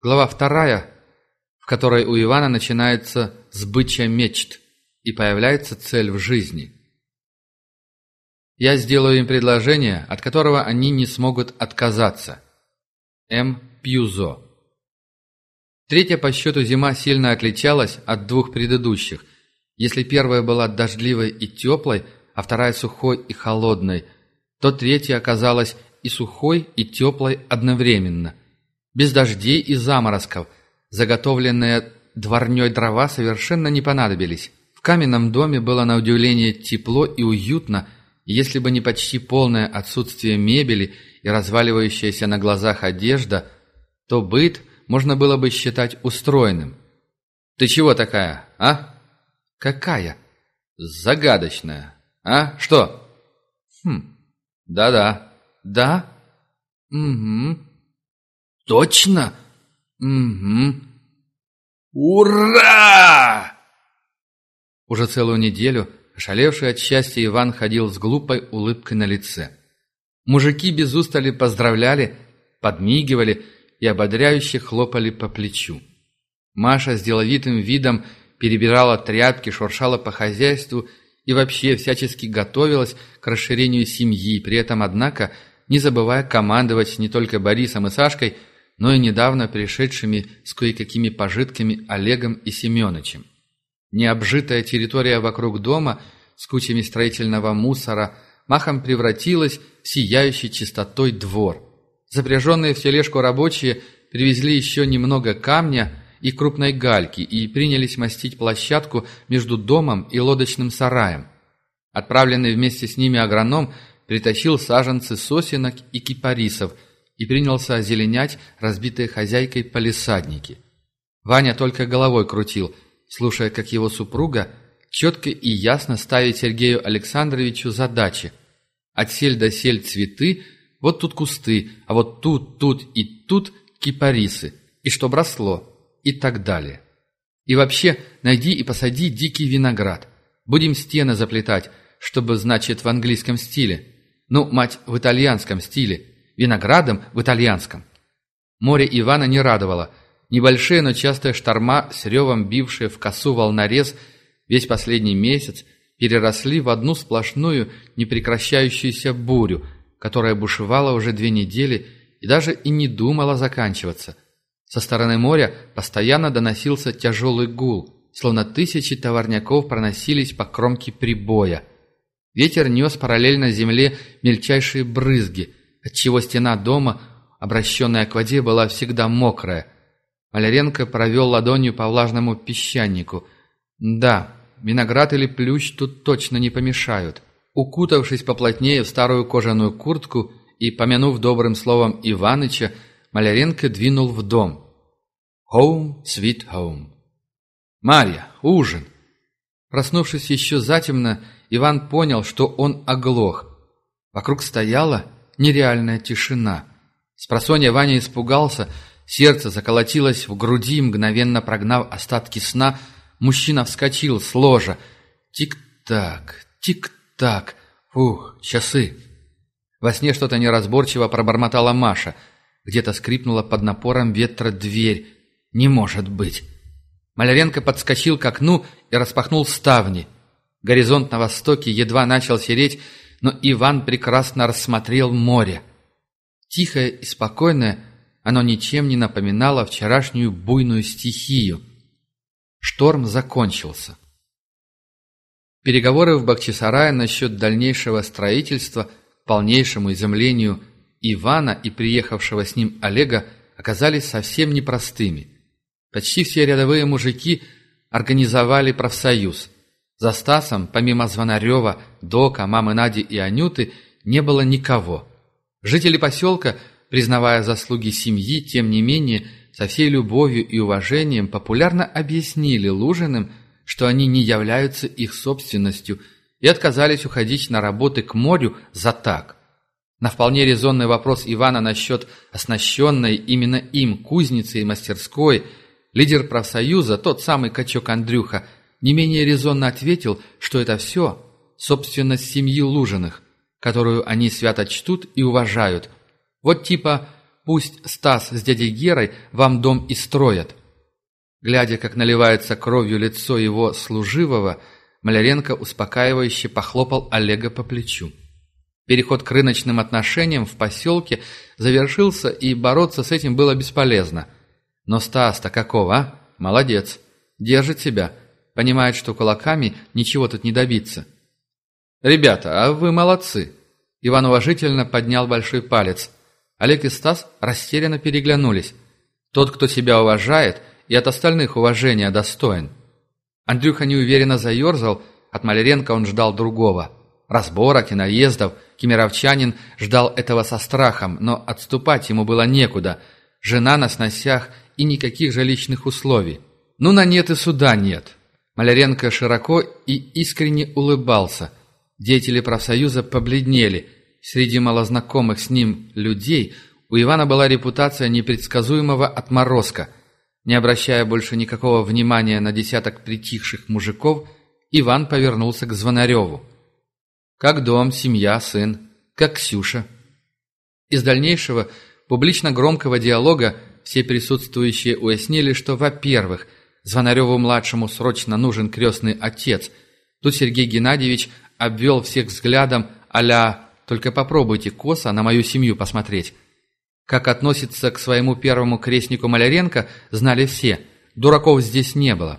Глава вторая, в которой у Ивана начинается сбыча мечт и появляется цель в жизни. Я сделаю им предложение, от которого они не смогут отказаться. М. Пьюзо Третья по счету зима сильно отличалась от двух предыдущих. Если первая была дождливой и теплой, а вторая сухой и холодной, то третья оказалась и сухой, и теплой одновременно. Без дождей и заморозков, заготовленные дворней дрова совершенно не понадобились. В каменном доме было на удивление тепло и уютно, если бы не почти полное отсутствие мебели и разваливающаяся на глазах одежда, то быт можно было бы считать устроенным. «Ты чего такая, а?» «Какая?» «Загадочная. А? Что?» «Хм. Да-да. Да? Угу. Точно? Угу. Ура!» Уже целую неделю ошалевший от счастья Иван ходил с глупой улыбкой на лице. Мужики без устали поздравляли, подмигивали и ободряюще хлопали по плечу. Маша с деловитым видом перебирала тряпки, шуршала по хозяйству и вообще всячески готовилась к расширению семьи, при этом, однако, не забывая командовать не только Борисом и Сашкой, но и недавно пришедшими с кое-какими пожитками Олегом и Семеновичем. Необжитая территория вокруг дома с кучами строительного мусора махом превратилась в сияющий чистотой двор – Запряженные в тележку рабочие привезли еще немного камня и крупной гальки и принялись мастить площадку между домом и лодочным сараем. Отправленный вместе с ними агроном притащил саженцы сосенок и кипарисов и принялся озеленять разбитые хозяйкой полисадники. Ваня только головой крутил, слушая, как его супруга четко и ясно ставит Сергею Александровичу задачи. От сель до сель цветы – вот тут кусты, а вот тут, тут и тут кипарисы, и что росло, и так далее. И вообще, найди и посади дикий виноград. Будем стены заплетать, чтобы, значит, в английском стиле. Ну, мать, в итальянском стиле. Виноградом в итальянском. Море Ивана не радовало. Небольшие, но частые шторма, с ревом бившие в косу волнорез, весь последний месяц переросли в одну сплошную, непрекращающуюся бурю – которая бушевала уже две недели и даже и не думала заканчиваться. Со стороны моря постоянно доносился тяжелый гул, словно тысячи товарняков проносились по кромке прибоя. Ветер нес параллельно земле мельчайшие брызги, отчего стена дома, обращенная к воде, была всегда мокрая. Маляренко провел ладонью по влажному песчанику. Да, виноград или плющ тут точно не помешают. Укутавшись поплотнее в старую кожаную куртку и помянув добрым словом Иваныча, Маляренко двинул в дом. «Home, sweet home». «Марья, ужин!» Проснувшись еще затемно, Иван понял, что он оглох. Вокруг стояла нереальная тишина. Спросонья Ваня испугался, сердце заколотилось в груди, мгновенно прогнав остатки сна, мужчина вскочил с ложа. Тик-так, тик-так. Так, ух, часы. Во сне что-то неразборчиво пробормотала Маша. Где-то скрипнула под напором ветра дверь. Не может быть. Маляренко подскочил к окну и распахнул ставни. Горизонт на востоке едва начал сереть, но Иван прекрасно рассмотрел море. Тихое и спокойное, оно ничем не напоминало вчерашнюю буйную стихию. Шторм закончился. Переговоры в Бахчисарае насчет дальнейшего строительства полнейшему изумлению Ивана и приехавшего с ним Олега оказались совсем непростыми. Почти все рядовые мужики организовали профсоюз. За Стасом, помимо Звонарева, Дока, мамы Нади и Анюты, не было никого. Жители поселка, признавая заслуги семьи, тем не менее, со всей любовью и уважением популярно объяснили Лужиным, что они не являются их собственностью и отказались уходить на работы к морю за так. На вполне резонный вопрос Ивана насчет оснащенной именно им кузницы и мастерской, лидер профсоюза, тот самый качок Андрюха, не менее резонно ответил, что это все собственность семьи Лужиных, которую они свято чтут и уважают. Вот типа пусть Стас с дядей Герой вам дом и строят». Глядя, как наливается кровью лицо его служивого, Маляренко успокаивающе похлопал Олега по плечу. Переход к рыночным отношениям в поселке завершился, и бороться с этим было бесполезно. Но Стас-то какого, а? Молодец. Держит себя. Понимает, что кулаками ничего тут не добиться. «Ребята, а вы молодцы!» Иван уважительно поднял большой палец. Олег и Стас растерянно переглянулись. Тот, кто себя уважает, и от остальных уважения достоин. Андрюха неуверенно заерзал, от Маляренко он ждал другого. Разборок и наездов кемеровчанин ждал этого со страхом, но отступать ему было некуда. Жена на сносях и никаких жилищных условий. Ну, на нет и суда нет. Маляренко широко и искренне улыбался. Деятели профсоюза побледнели. Среди малознакомых с ним людей у Ивана была репутация непредсказуемого отморозка. Не обращая больше никакого внимания на десяток притихших мужиков, Иван повернулся к Звонареву. Как дом, семья, сын, как Ксюша. Из дальнейшего публично громкого диалога все присутствующие уяснили, что, во-первых, Звонареву-младшему срочно нужен крестный отец. Тут Сергей Геннадьевич обвел всех взглядом а «Только попробуйте косо на мою семью посмотреть». Как относится к своему первому крестнику Маляренко, знали все. Дураков здесь не было.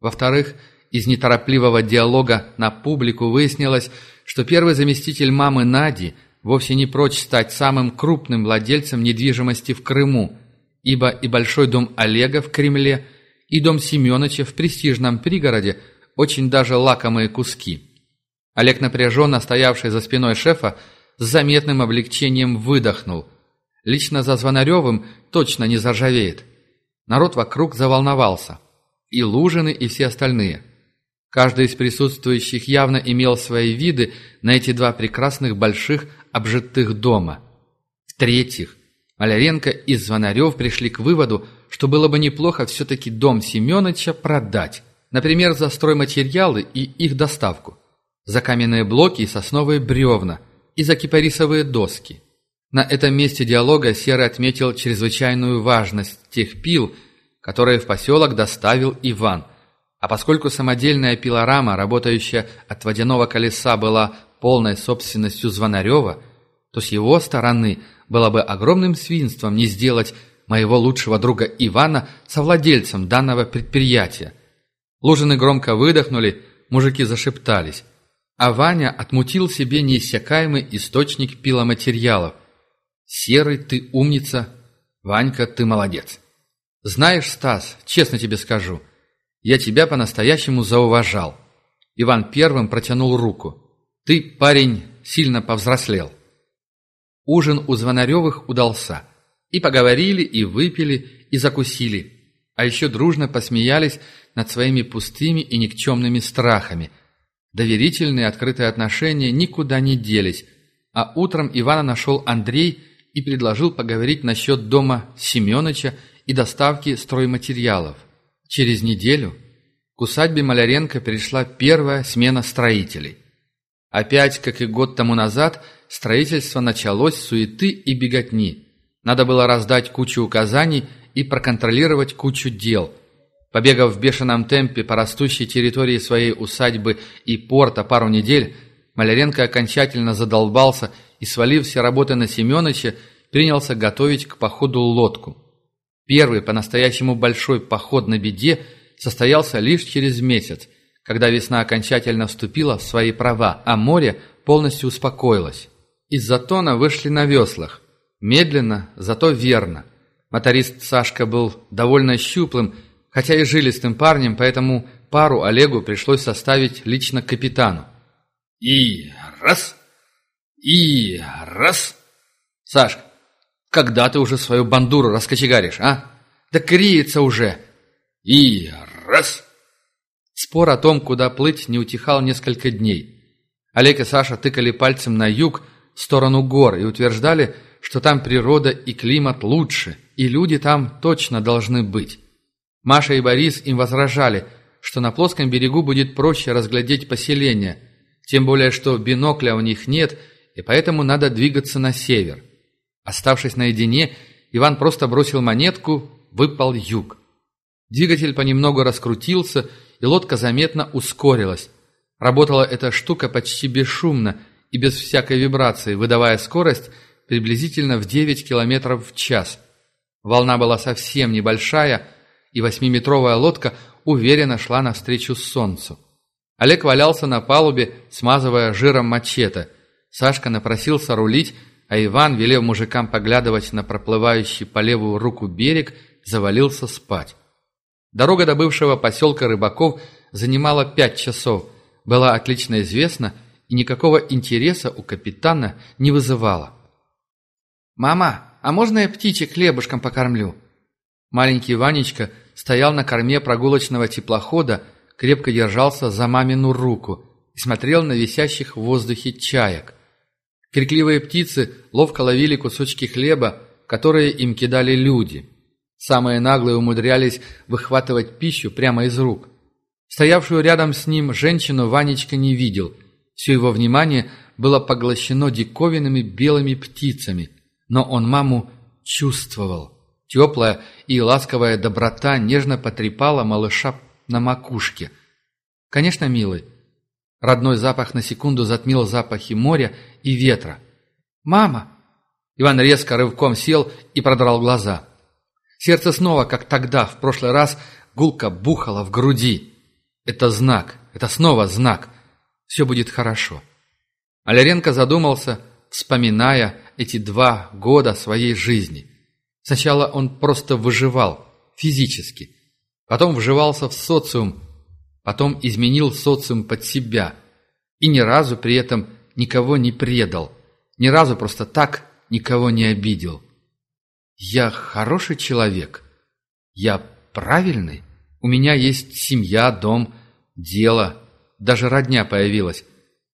Во-вторых, из неторопливого диалога на публику выяснилось, что первый заместитель мамы Нади вовсе не прочь стать самым крупным владельцем недвижимости в Крыму, ибо и большой дом Олега в Кремле, и дом Семеновича в престижном пригороде очень даже лакомые куски. Олег, напряженно стоявший за спиной шефа, с заметным облегчением выдохнул. Лично за Звонаревым точно не заржавеет. Народ вокруг заволновался. И Лужины, и все остальные – Каждый из присутствующих явно имел свои виды на эти два прекрасных больших обжитых дома. В-третьих, Маляренко и Звонарев пришли к выводу, что было бы неплохо все-таки дом Семеновича продать. Например, за стройматериалы и их доставку. За каменные блоки и сосновые бревна. И за кипарисовые доски. На этом месте диалога Серый отметил чрезвычайную важность тех пил, которые в поселок доставил Иван – а поскольку самодельная пилорама, работающая от водяного колеса, была полной собственностью Звонарева, то с его стороны было бы огромным свинством не сделать моего лучшего друга Ивана совладельцем данного предприятия. Лужины громко выдохнули, мужики зашептались. А Ваня отмутил себе неиссякаемый источник пиломатериалов. «Серый, ты умница. Ванька, ты молодец. Знаешь, Стас, честно тебе скажу – я тебя по-настоящему зауважал». Иван первым протянул руку. «Ты, парень, сильно повзрослел». Ужин у Звонаревых удался. И поговорили, и выпили, и закусили. А еще дружно посмеялись над своими пустыми и никчемными страхами. Доверительные открытые отношения никуда не делись. А утром Ивана нашел Андрей и предложил поговорить насчет дома Семеновича и доставки стройматериалов. Через неделю к усадьбе Маляренко пришла первая смена строителей. Опять, как и год тому назад, строительство началось суеты и беготни. Надо было раздать кучу указаний и проконтролировать кучу дел. Побегав в бешеном темпе по растущей территории своей усадьбы и порта пару недель, Маляренко окончательно задолбался и, свалив все работы на Семеновича, принялся готовить к походу лодку. Первый по-настоящему большой поход на беде состоялся лишь через месяц, когда весна окончательно вступила в свои права, а море полностью успокоилось. Из затона вышли на веслах. Медленно, зато верно. Моторист Сашка был довольно щуплым, хотя и жилистым парнем, поэтому пару Олегу пришлось составить лично капитану. «И раз! И раз!» «Сашка, когда ты уже свою бандуру раскочегаришь, а? Да криется уже. И раз. Спор о том, куда плыть, не утихал несколько дней. Олег и Саша тыкали пальцем на юг, в сторону гор, и утверждали, что там природа и климат лучше, и люди там точно должны быть. Маша и Борис им возражали, что на плоском берегу будет проще разглядеть поселение, тем более что бинокля у них нет, и поэтому надо двигаться на север. Оставшись наедине, Иван просто бросил монетку, выпал юг. Двигатель понемногу раскрутился, и лодка заметно ускорилась. Работала эта штука почти бесшумно и без всякой вибрации, выдавая скорость приблизительно в 9 км в час. Волна была совсем небольшая, и восьмиметровая лодка уверенно шла навстречу солнцу. Олег валялся на палубе, смазывая жиром мачете. Сашка напросился рулить, а Иван, велев мужикам поглядывать на проплывающий по левую руку берег, завалился спать. Дорога до бывшего поселка Рыбаков занимала пять часов, была отлично известна и никакого интереса у капитана не вызывала. «Мама, а можно я птичек хлебушком покормлю?» Маленький Ванечка стоял на корме прогулочного теплохода, крепко держался за мамину руку и смотрел на висящих в воздухе чаек. Крикливые птицы ловко ловили кусочки хлеба, которые им кидали люди. Самые наглые умудрялись выхватывать пищу прямо из рук. Стоявшую рядом с ним женщину Ванечка не видел. Все его внимание было поглощено диковинными белыми птицами, но он маму чувствовал. Теплая и ласковая доброта нежно потрепала малыша на макушке. Конечно, милый. Родной запах на секунду затмил запахи моря и ветра. «Мама!» Иван резко рывком сел и продрал глаза. Сердце снова, как тогда, в прошлый раз, гулко бухало в груди. Это знак, это снова знак. Все будет хорошо. Аляренко задумался, вспоминая эти два года своей жизни – Сначала он просто выживал, физически. Потом вживался в социум, потом изменил социум под себя. И ни разу при этом никого не предал. Ни разу просто так никого не обидел. Я хороший человек. Я правильный. У меня есть семья, дом, дело. Даже родня появилась.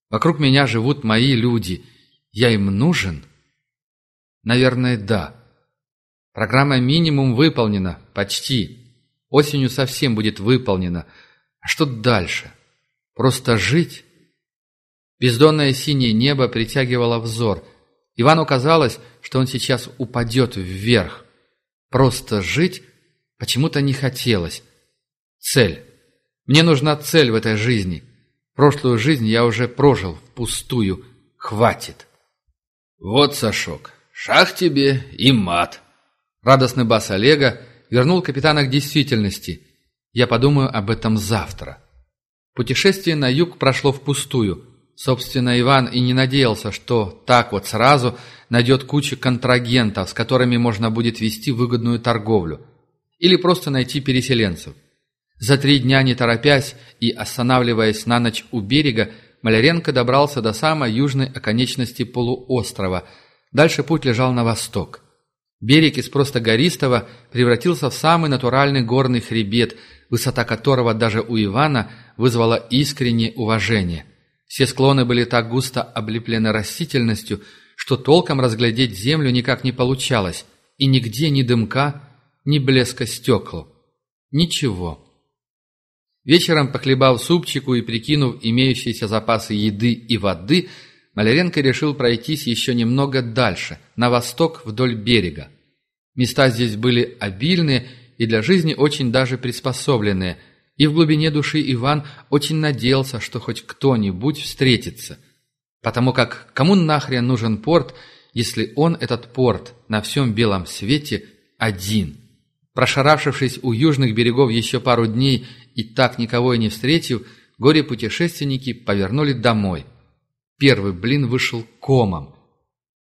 Вокруг меня живут мои люди. Я им нужен? Наверное, да. Программа минимум выполнена, почти. Осенью совсем будет выполнена. А что дальше? Просто жить? Бездонное синее небо притягивало взор. Ивану казалось, что он сейчас упадет вверх. Просто жить почему-то не хотелось. Цель. Мне нужна цель в этой жизни. Прошлую жизнь я уже прожил впустую. Хватит. Вот, Сашок, шах тебе и мат. Радостный бас Олега вернул капитана к действительности. Я подумаю об этом завтра. Путешествие на юг прошло впустую. Собственно, Иван и не надеялся, что так вот сразу найдет кучу контрагентов, с которыми можно будет вести выгодную торговлю. Или просто найти переселенцев. За три дня, не торопясь и останавливаясь на ночь у берега, Маляренко добрался до самой южной оконечности полуострова. Дальше путь лежал на восток. Берег из просто гористого превратился в самый натуральный горный хребет, высота которого даже у Ивана вызвала искреннее уважение. Все склоны были так густо облеплены растительностью, что толком разглядеть землю никак не получалось, и нигде ни дымка, ни блеска стекла. Ничего. Вечером, похлебав супчику и прикинув имеющиеся запасы еды и воды, Маляренко решил пройтись еще немного дальше, на восток вдоль берега. Места здесь были обильные и для жизни очень даже приспособленные, и в глубине души Иван очень надеялся, что хоть кто-нибудь встретится. Потому как кому нахрен нужен порт, если он, этот порт, на всем белом свете один? Прошаравшившись у южных берегов еще пару дней и так никого и не встретив, горе-путешественники повернули домой. Первый блин вышел комом.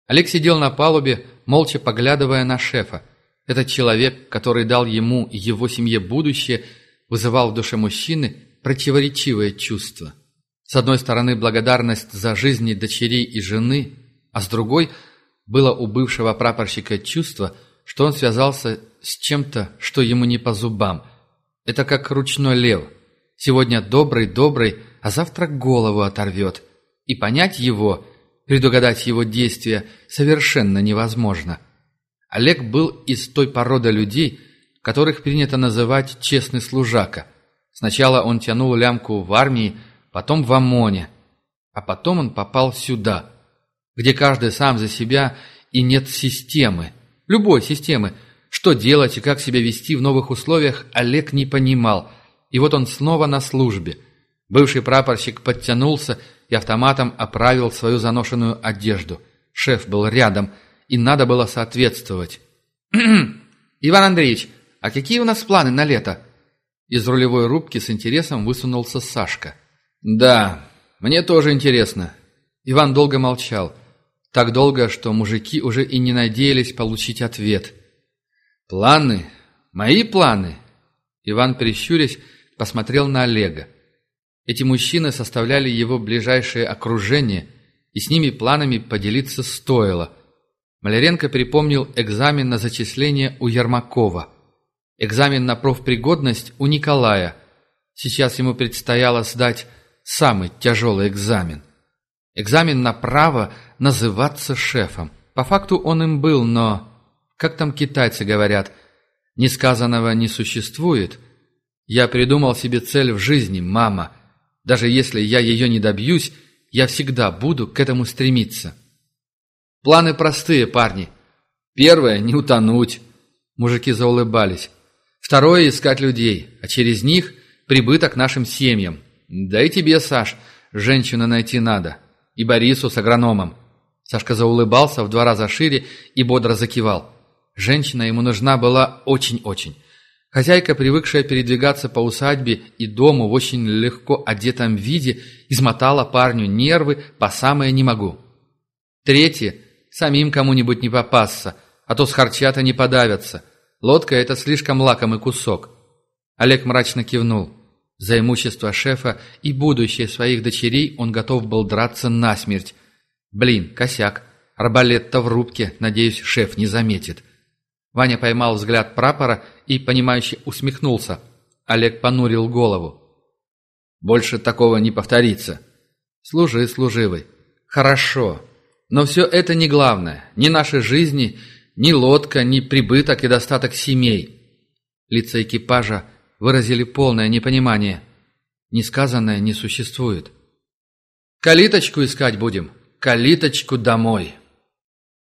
Олег сидел на палубе, молча поглядывая на шефа. Этот человек, который дал ему и его семье будущее, вызывал в душе мужчины противоречивое чувство. С одной стороны, благодарность за жизни дочерей и жены, а с другой было у бывшего прапорщика чувство, что он связался с чем-то, что ему не по зубам. Это как ручной лев. Сегодня добрый-добрый, а завтра голову оторвет. И понять его – Предугадать его действия совершенно невозможно. Олег был из той породы людей, которых принято называть «честный служака». Сначала он тянул лямку в армии, потом в ОМОНе, а потом он попал сюда, где каждый сам за себя и нет системы, любой системы. Что делать и как себя вести в новых условиях, Олег не понимал. И вот он снова на службе. Бывший прапорщик подтянулся и автоматом оправил свою заношенную одежду. Шеф был рядом, и надо было соответствовать. «Иван Андреевич, а какие у нас планы на лето?» Из рулевой рубки с интересом высунулся Сашка. «Да, мне тоже интересно». Иван долго молчал. Так долго, что мужики уже и не надеялись получить ответ. «Планы? Мои планы?» Иван, прищурясь, посмотрел на Олега. Эти мужчины составляли его ближайшее окружение, и с ними планами поделиться стоило. Маляренко припомнил экзамен на зачисление у Ермакова, экзамен на профпригодность у Николая. Сейчас ему предстояло сдать самый тяжелый экзамен. Экзамен на право называться шефом. По факту он им был, но... Как там китайцы говорят, несказанного не существует. Я придумал себе цель в жизни, мама – даже если я ее не добьюсь, я всегда буду к этому стремиться. Планы простые, парни. Первое – не утонуть. Мужики заулыбались. Второе – искать людей, а через них – прибыток нашим семьям. Да и тебе, Саш, женщину найти надо. И Борису с агрономом. Сашка заулыбался в два раза шире и бодро закивал. Женщина ему нужна была очень-очень. Хозяйка, привыкшая передвигаться по усадьбе и дому в очень легко одетом виде, измотала парню нервы по самое «не могу». Третье – самим кому-нибудь не попасться, а то с харчата не подавятся. Лодка – это слишком лакомый кусок. Олег мрачно кивнул. За имущество шефа и будущее своих дочерей он готов был драться насмерть. Блин, косяк. Арбалет-то в рубке, надеюсь, шеф не заметит. Ваня поймал взгляд прапора и, понимающе усмехнулся. Олег понурил голову. «Больше такого не повторится». «Служи, служивый». «Хорошо. Но все это не главное. Ни нашей жизни, ни лодка, ни прибыток и достаток семей». Лица экипажа выразили полное непонимание. Несказанное не существует. «Калиточку искать будем. Калиточку домой».